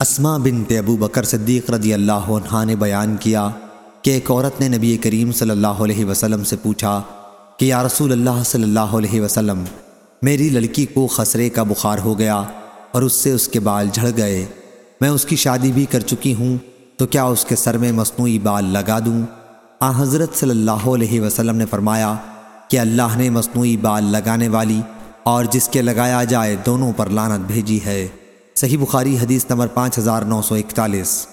اسما بنت ابو بکر صدیق رضی اللہ عنہ نے بیان کیا کہ ایک عورت نے نبی کریم صلی اللہ علیہ وسلم سے پوچھا کہ یا رسول اللہ صلی اللہ علیہ وسلم، میری لڑکی کو خسرے کا بخار ہو گیا اور اس سے اس کے بال جھڑ گئے۔ میں اس کی شادی بھی کر چکی ہوں، تو کیا اس کے سر میں مصنوعی بال لگا دوں؟ آ، حضرت صلی اللہ علیہ وسلم نے فرمایا کہ اللہ نے مصنوعی بال لگانے والی اور جس کے لگایا جائے دونوں پر لانت بھیجی ہے۔ صحیح بخاری حدیث نمبر پانچ ہزار نو سو اکتالیس۔